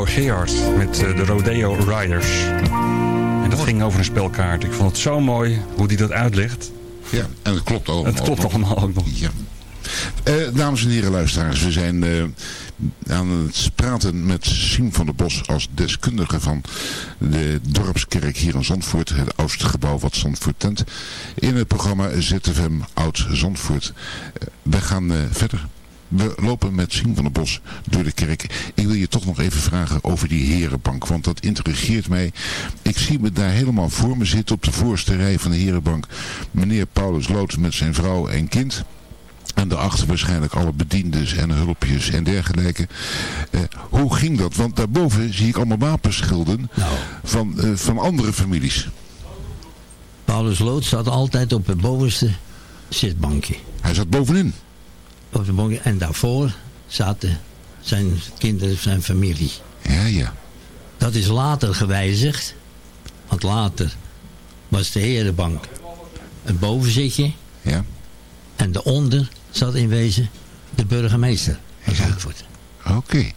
Gerhard met eh, de Rodeo Riders. En dat ging over een spelkaart. Ik vond het zo mooi hoe hij dat uitlegt. Ja, en het klopt allemaal. Het klopt allemaal ook nog. Ja. Eh, dames en heren luisteraars, we zijn eh, aan het praten met Siem van der Bos als deskundige van de Dorpskerk hier in Zandvoort. Het oudste gebouw wat Zandvoort tent. In het programma ZFM Oud Zandvoort. Eh, we gaan eh, verder. We lopen met Siem van der Bos door de kerk. Ik wil je toch nog even vragen over die herenbank. Want dat intrigeert mij. Ik zie me daar helemaal voor me zitten op de voorste rij van de herenbank. Meneer Paulus Loot met zijn vrouw en kind. En daarachter waarschijnlijk alle bediendes en hulpjes en dergelijke. Eh, hoe ging dat? Want daarboven zie ik allemaal wapenschilden Nou. van, eh, van andere families. Paulus Lood zat altijd op het bovenste zitbankje. Hij zat bovenin. Op de bankje. En daarvoor zaten zijn kinderen, zijn familie. Ja, ja. Dat is later gewijzigd. Want later was de herenbank het bovenzitje. Ja. En daaronder zat in wezen de burgemeester van Zandvoort. Oké.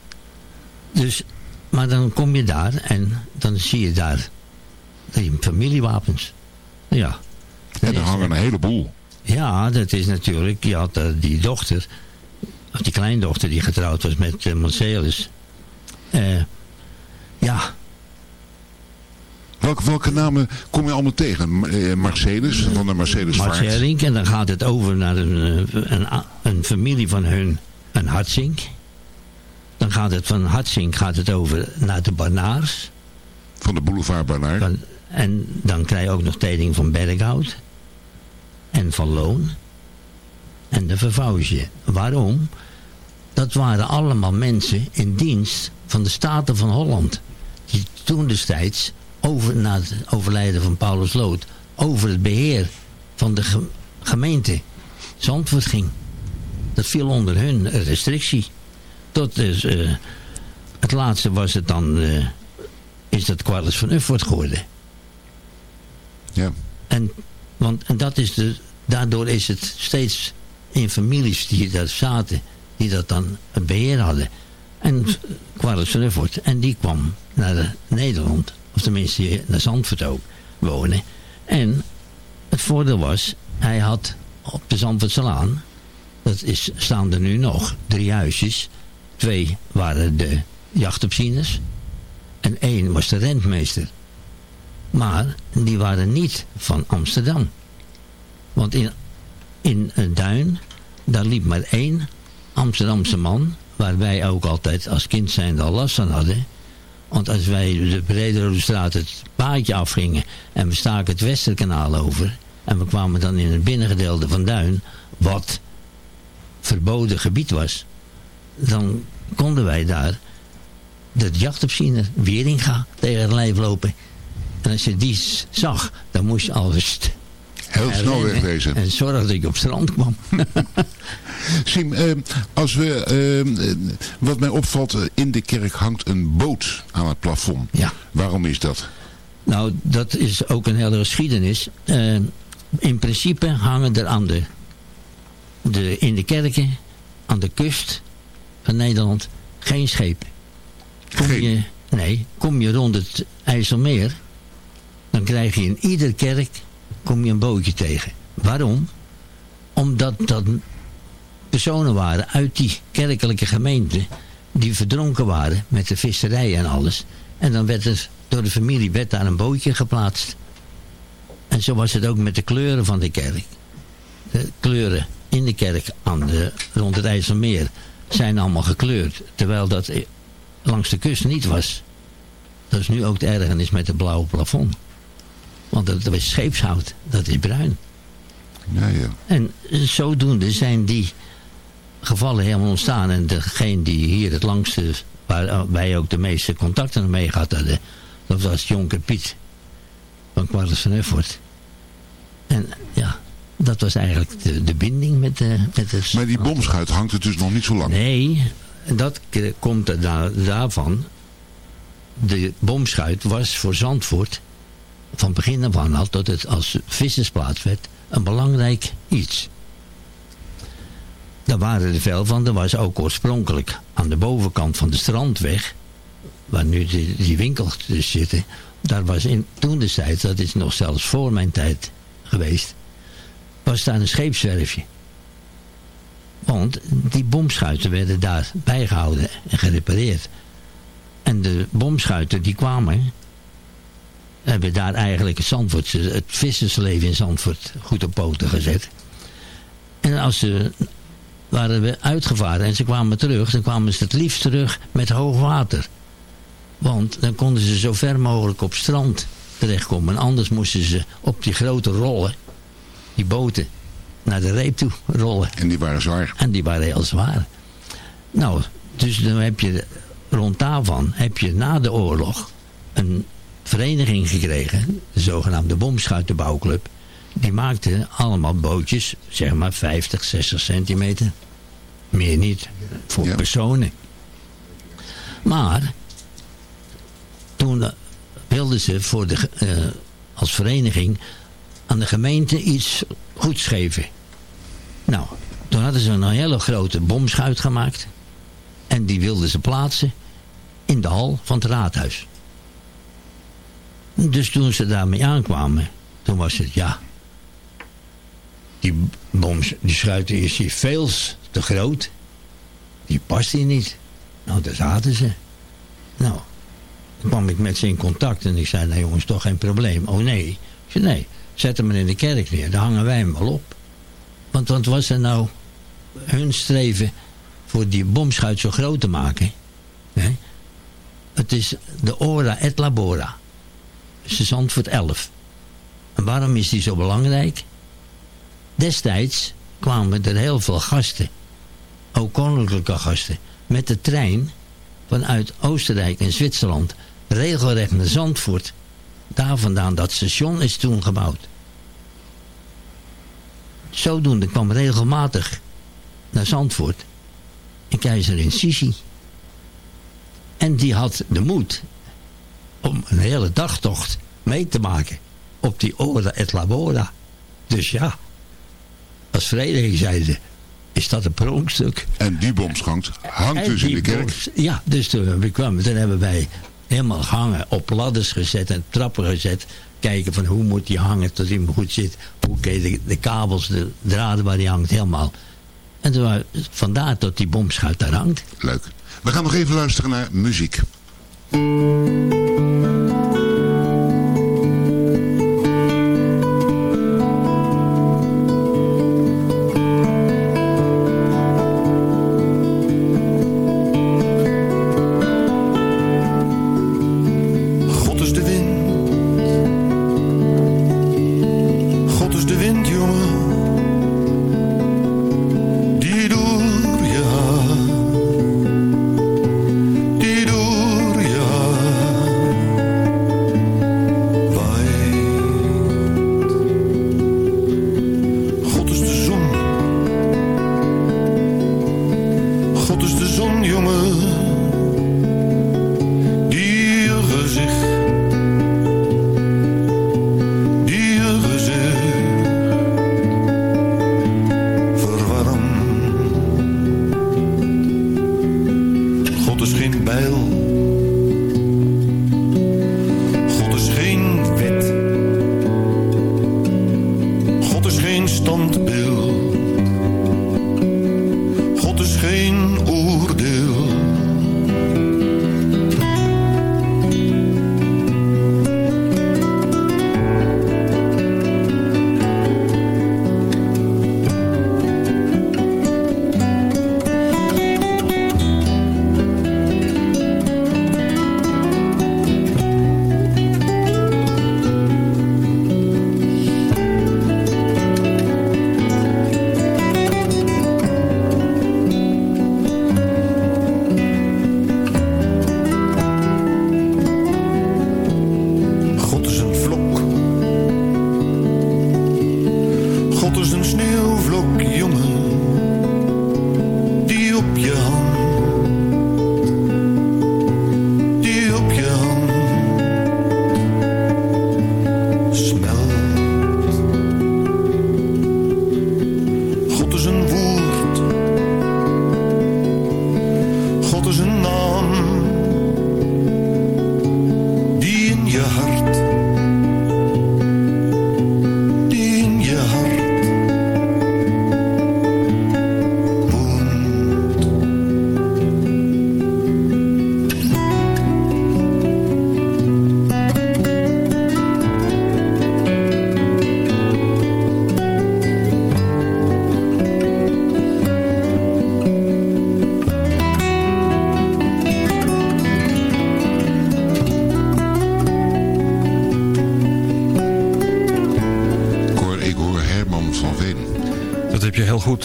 Dus, maar dan kom je daar en dan zie je daar die familiewapens. Ja. En er hangen een heleboel. Ja, dat is natuurlijk, je had eh, die dochter, of die kleindochter die getrouwd was met uh, Marcellus. Eh, ja, Welke, welke namen kom je allemaal tegen? Marcelis, van de Marcelis Vaart. Marcellink. En dan gaat het over naar een, een, een familie van hun, een Hartsink. Dan gaat het van Hartsink gaat het over naar de Barnaars. Van de boulevard Barnaar. Van- en dan krijg je ook nog Teding van Berghout. En van Loon. En de Vervouwsje. Waarom? Dat waren allemaal mensen in dienst van de Staten van Holland. Die toen destijds, over, na het overlijden van Paulus Lood, over het beheer van de ge- gemeente Zandvoort ging. Dat viel onder hun restrictie. Tot dus, eh, het laatste was het dan, eh, is dat Quarles van Uffort geworden. Ja. En, want, en dat is de, daardoor is het steeds in families die daar zaten, die dat dan het beheer hadden. En Quarles van Uffort. En die kwam naar de Nederland, of tenminste naar Zandvoort ook, wonen. En het voordeel was, hij had op de Zandvoortselaan, dat is, staan er nu nog, drie huisjes. Twee waren de jachtopzieners en één was de rentmeester. Maar die waren niet van Amsterdam. Want in, in een duin, daar liep maar één Amsterdamse man, waar wij ook altijd als kind zijnde al last van hadden. Want als wij de Brederode straat het paadje afgingen en we staken het Westerkanaal over en we kwamen dan in het binnengedeelte van Duin, wat verboden gebied was, dan konden wij daar de jachtopziener Wieringa tegen het lijf lopen. En als je die zag, dan moest je alles Heel snel wegwezen. En zorg dat ik op strand kwam. Siem, eh, als we, eh, eh, wat mij opvalt, eh, in de kerk hangt een boot aan het plafond. Ja. Waarom is dat? Nou, dat is ook een hele geschiedenis. Eh, in principe hangen er aan de, de, in de kerken, aan de kust van Nederland, geen schepen. Kom Geen? je, nee, kom je rond het IJsselmeer, dan krijg je in ieder kerk kom je een bootje tegen. Waarom? Omdat dat personen waren uit die kerkelijke gemeente die verdronken waren met de visserij en alles. En dan werd er door de familie werd daar een bootje geplaatst. En zo was het ook met de kleuren van de kerk. De kleuren in de kerk aan de, rond het IJsselmeer zijn allemaal gekleurd. Terwijl dat eh, langs de kust niet was. Dat is nu ook de ergernis met het blauwe plafond. Want dat was scheepshout, dat is bruin. Ja, ja. En zodoende zijn die gevallen helemaal ontstaan. En degene die hier het langste, waar wij ook de meeste contacten mee gehad hadden, dat was Jonker Piet van Quarles van Uffort. En ja, dat was eigenlijk de, de binding met de... Met de Maar die bomschuit hangt er dus nog niet zo lang. Nee, dat komt er da- daarvan. De bomschuit was voor Zandvoort van begin af aan al, tot het als vissersplaats werd, een belangrijk iets. Daar waren er veel van. Er was ook oorspronkelijk aan de bovenkant van de strandweg waar nu die, die winkels dus zitten, daar was in toen de tijd, dat is nog zelfs voor mijn tijd geweest, was daar een scheepswerfje. Want die bomschuiten werden daar bijgehouden en gerepareerd. En de bomschuiten die kwamen, hebben daar eigenlijk het, Zandvoort, het vissersleven in Zandvoort goed op poten gezet. En als ze waren we uitgevaren en ze kwamen terug, dan kwamen ze het liefst terug met hoog water. Want dan konden ze zo ver mogelijk op strand terechtkomen. En anders moesten ze op die grote rollen, die boten, naar de reep toe rollen. En die waren zwaar. En die waren heel zwaar. Nou, dus dan heb je rond daarvan, heb je na de oorlog een vereniging gekregen, de zogenaamde Bomschuitenbouwclub. Die maakte allemaal bootjes, zeg maar 50, 60 centimeter. Meer niet, voor Ja. personen. Maar, toen wilden ze voor de, eh, als vereniging aan de gemeente iets goeds geven. Nou, toen hadden ze een hele grote bomschuit gemaakt. En die wilden ze plaatsen in de hal van het raadhuis. Dus toen ze daarmee aankwamen, toen was het ja. Die, boms, die schuit is hier veel te groot. Die past hier niet. Nou, daar zaten ze. Nou, toen kwam ik met ze in contact en ik zei, nou jongens, toch geen probleem. Oh nee. Zei, nee, zet hem in de kerk neer, dan hangen wij hem wel op. Want wat was er nou hun streven voor die bomschuit zo groot te maken? Het is de Ora et Labora. Zandvoort 11. En waarom is die zo belangrijk? Destijds kwamen er heel veel gasten, ook koninklijke gasten, met de trein vanuit Oostenrijk en Zwitserland regelrecht naar Zandvoort. Daar vandaan, dat station is toen gebouwd. Zodoende kwam regelmatig naar Zandvoort een keizerin Sisi. En die had de moed om een hele dagtocht mee te maken op die Ora et Labora. Dus ja, als vereniging zeiden, is dat een pronkstuk. En die bomschank hangt En dus in de kerk. Ja, dus toen we kwamen, toen hebben wij helemaal hangen op ladders gezet en trappen gezet. Kijken van hoe moet die hangen tot hij goed zit. Hoe kun je de, de kabels, de draden waar die hangt, helemaal. En toen, vandaar tot die bomschuit daar hangt. Leuk. We gaan nog even luisteren naar muziek. God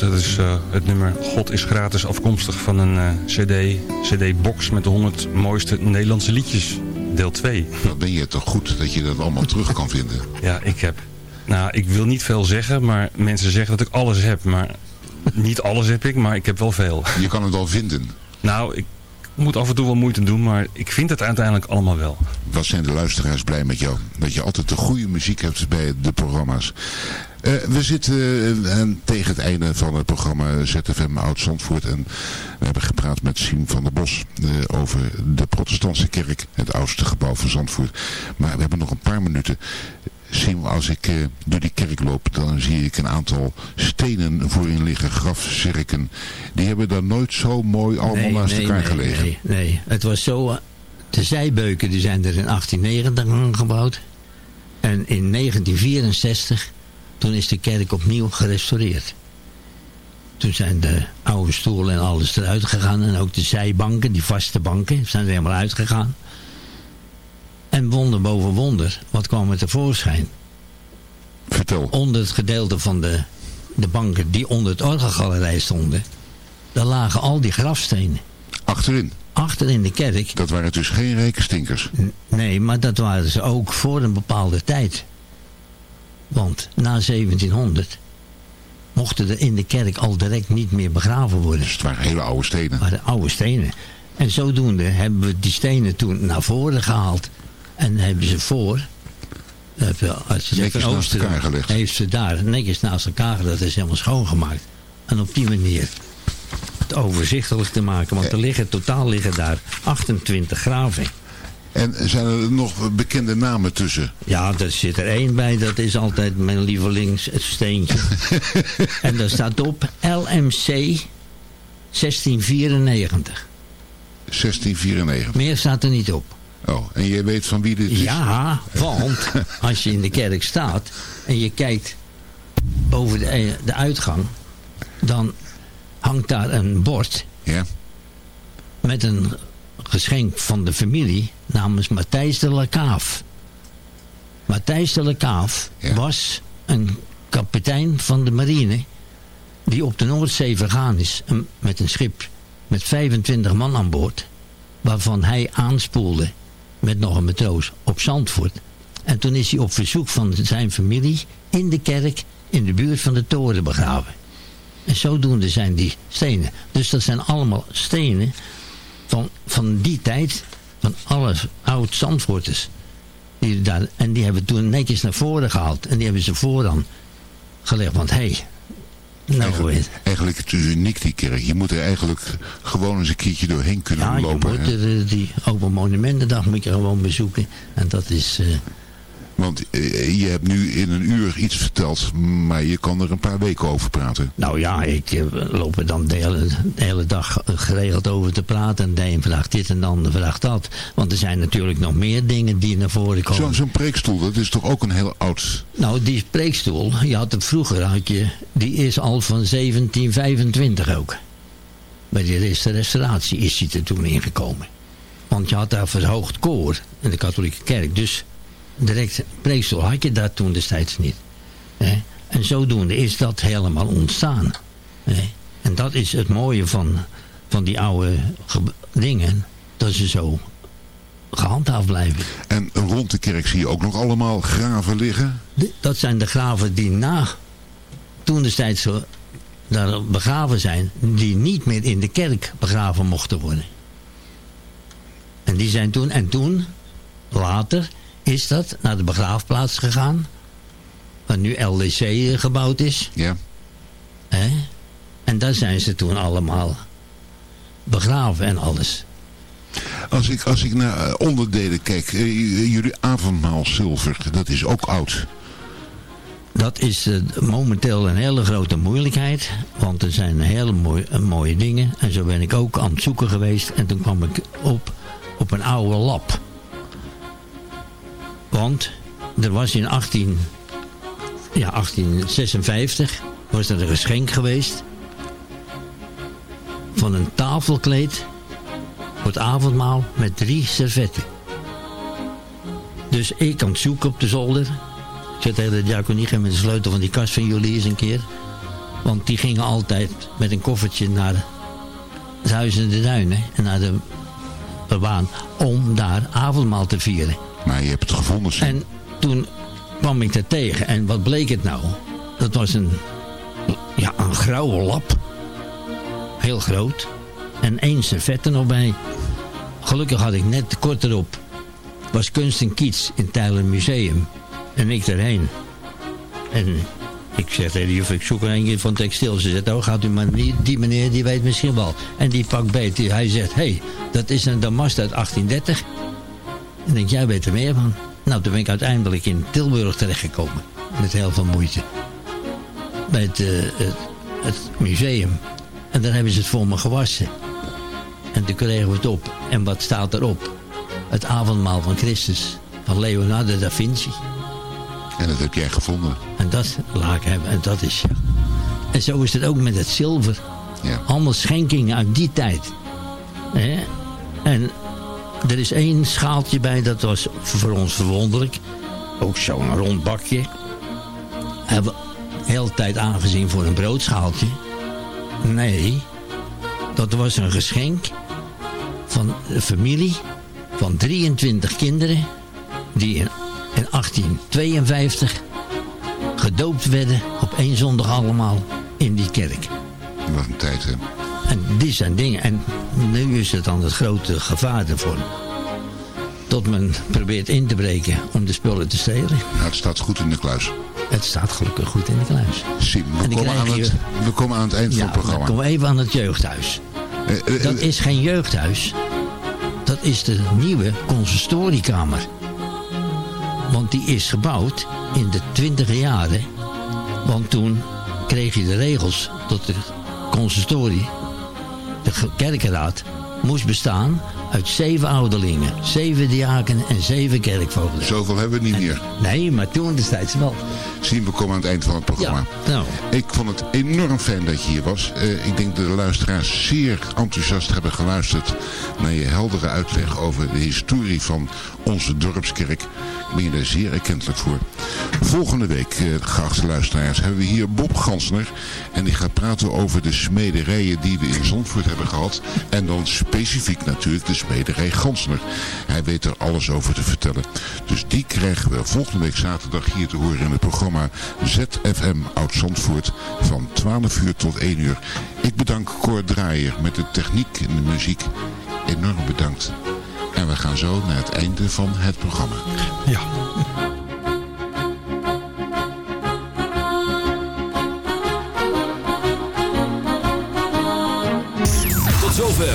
Dat is eh, het nummer God is gratis afkomstig van een eh, cd, cd-box met de 100 mooiste Nederlandse liedjes. Deel 2. Dan ben je toch goed dat je dat allemaal terug kan vinden. Ja, ik heb... Nou, ik wil niet veel zeggen, maar mensen zeggen dat ik alles heb. Maar niet alles heb ik, maar ik heb wel veel. Je kan het wel vinden. Nou, ik moet af en toe wel moeite doen, maar ik vind het uiteindelijk allemaal wel. Wat zijn de luisteraars blij met jou? Dat je altijd de goede muziek hebt bij de programma's. Eh, we zitten uh, tegen het einde van het programma ZFM Oud-Zandvoort. En we hebben gepraat met Siem van der Bos uh, over de protestantse kerk. Het oudste gebouw van Zandvoort. Maar we hebben nog een paar minuten. Siem, als ik door die kerk loop, dan zie ik een aantal stenen voorin liggen, grafzerken. Die hebben daar nooit zo mooi allemaal Nee, naast nee, elkaar nee, gelegen. Nee, nee, het was zo... De zijbeuken die zijn er in 1890 aangebouwd. En in 1964, toen is de kerk opnieuw gerestaureerd. Toen zijn de oude stoelen en alles eruit gegaan. En ook de zijbanken, die vaste banken, zijn er helemaal uitgegaan. En wonder boven wonder, wat kwam er tevoorschijn? Vertel. Onder het gedeelte van de, de banken die onder het orgelgalerij stonden... daar lagen al die grafstenen. Achterin. Achter in de kerk Dat waren dus geen rekenstinkers. N- Nee, maar dat waren ze ook voor een bepaalde tijd. Want na 1700 mochten er in de kerk al direct niet meer begraven worden. Dus het waren hele oude stenen. Het waren oude stenen. En zodoende hebben we die stenen toen naar voren gehaald. En hebben ze voor, eh, als Netjes naast elkaar gelegd. heeft ze daar netjes naast elkaar gelegd. Dat is helemaal schoongemaakt. En op die manier het overzichtelijk te maken. Want er liggen, totaal liggen daar 28 graven. En zijn er nog bekende namen tussen? Ja, er zit er één bij. Dat is altijd mijn lievelingssteentje. en daar staat op LMC 1694. 1694. Meer staat er niet op. Oh, en jij weet van wie dit is? Ja, want als je in de kerk staat en je kijkt boven de, eh, de uitgang, dan hangt daar een bord Ja. met een geschenk van de familie namens Matthijs de Lacaaf. Matthijs de Lacaaf Ja. was een kapitein van de marine die op de Noordzee vergaan is met een schip met 25 man aan boord, waarvan hij aanspoelde met nog een matroos op Zandvoort. En toen is hij op verzoek van zijn familie in de kerk in de buurt van de toren begraven. En zodoende zijn die stenen. Dus dat zijn allemaal stenen van, van die tijd, van alle oud Zandvoorters. Die daar, en die hebben toen netjes naar voren gehaald. En die hebben ze vooraan gelegd. Want hé, hey, nou Eigenlijk, eigenlijk het is uniek die kerk. Je moet er eigenlijk gewoon eens een keertje doorheen kunnen Ja, lopen. er, eh, die Open Monumentendag moet je gewoon bezoeken. En dat is... eh, Want eh, je hebt nu in een uur iets verteld, maar je kan er een paar weken over praten. Nou ja, ik eh, loop er dan de hele, de hele dag eh, geregeld over te praten. En de een vraagt dit en de ander vraagt dat. Want er zijn natuurlijk nog meer dingen die naar voren komen. Zo- Zo'n preekstoel, dat is toch ook een heel oud... Nou, die preekstoel, je had het vroeger, had je, die is al van 1725 ook. Bij de eerste restauratie is die er toen ingekomen. Want je had daar verhoogd koor in de katholieke kerk. Dus direct preekstoel had je daar toen destijds niet. Hè? En zodoende is dat helemaal ontstaan. Hè? En dat is het mooie van, van die oude ge- dingen. Dat ze zo gehandhaafd blijven. En rond de kerk zie je ook nog allemaal graven liggen. De- dat zijn de graven die na toen destijds daar begraven zijn, die niet meer in de kerk begraven mochten worden. En die zijn toen, en toen, later, is dat naar de begraafplaats gegaan, waar nu LDC gebouwd is. Ja. Hè? En daar zijn ze toen allemaal begraven en alles. Als ik, als ik naar eh, onderdelen kijk, eh, jullie avondmaal zilver, dat is ook oud. Dat is eh, momenteel een hele grote moeilijkheid. Want er zijn hele mooie, eh, mooie dingen. En zo ben ik ook aan het zoeken geweest. En toen kwam ik op, op een oude lab. Want er was in 18, ja, 1856 was er een geschenk geweest. Van een tafelkleed voor het avondmaal met drie servetten. Dus ik het zoeken op de zolder. Ik zei tegen de diakonie, geef me de sleutel van die kast van jullie eens een keer. Want die gingen altijd met een koffertje naar het Huis in de Duinen en naar de baan om daar avondmaal te vieren. Maar je hebt het gevonden. En toen kwam ik daar tegen. En wat bleek het nou? Dat was een, ja, een grauwe lap. Heel groot. En één servet nog bij. Gelukkig had ik net kort erop. Was kunst en kiets in Tijlen Museum. En ik erheen. En ik zeg tegen de juf, ik zoek er een van textiel. Ze zegt, oh gaat u maar niet. Die meneer die weet misschien wel. En die pakt beet. Die- Hij zegt, hé, hey, dat is een damast uit 1830. En ik denk, jij weet er meer van. Nou, toen ben ik uiteindelijk in Tilburg terechtgekomen. Met heel veel moeite. Bij het, eh, het, het museum. En daar hebben ze het voor me gewassen. En toen kregen we het op. En wat staat erop? Het avondmaal van Christus. Van Leonardo da Vinci. En dat heb jij gevonden. En dat laat ik hebben. En dat is ja. En zo is het ook met het zilver. Ja. Allemaal schenkingen uit die tijd. Hè? En er is één schaaltje bij, dat was voor ons verwonderlijk. Ook zo'n rond bakje. Hebben we de hele tijd aangezien voor een broodschaaltje. Nee, dat was een geschenk van een familie van 23 kinderen die in, in 1852 gedoopt werden op één zondag allemaal in die kerk. Wat een tijd, hè. En die zijn dingen. En nu is het dan het grote gevaar ervoor. Dat men probeert in te breken om de spullen te stelen. Nou, het staat goed in de kluis. Het staat gelukkig goed in de kluis. Sim, we, En komen aan, het, we komen aan het eind Ja, van het programma. komen we even aan het jeugdhuis. Eh, eh, Dat eh, is geen jeugdhuis. Dat is de nieuwe consistoriekamer. Want die is gebouwd in de twintige jaren. Want toen kreeg je de regels dat de consistorie, de kerkenraad, moest bestaan uit zeven ouderlingen, zeven diaken en zeven kerkvoogden. Zoveel hebben we niet meer. Nee, maar toen destijds wel. Zien, we komen aan het eind van het programma. Ja, nou, Ik vond het enorm fijn dat je hier was. Eh, ik denk dat de luisteraars zeer enthousiast hebben geluisterd naar je heldere uitleg over de historie van onze dorpskerk. Ik ben je daar zeer erkentelijk voor. Volgende week, eh, geachte luisteraars, hebben we hier Bob Gansner. En die gaat praten over de smederijen die we in Zandvoort hebben gehad. En dan specifiek natuurlijk de smederij Gansner. Hij weet er alles over te vertellen. Dus die krijgen we volgende week zaterdag hier te horen in het programma ZFM Oud-Zandvoort van 12 uur tot 1 uur. Ik bedank Cor Draaier met de techniek en de muziek. Enorm bedankt. En we gaan zo naar het einde van het programma. Ja.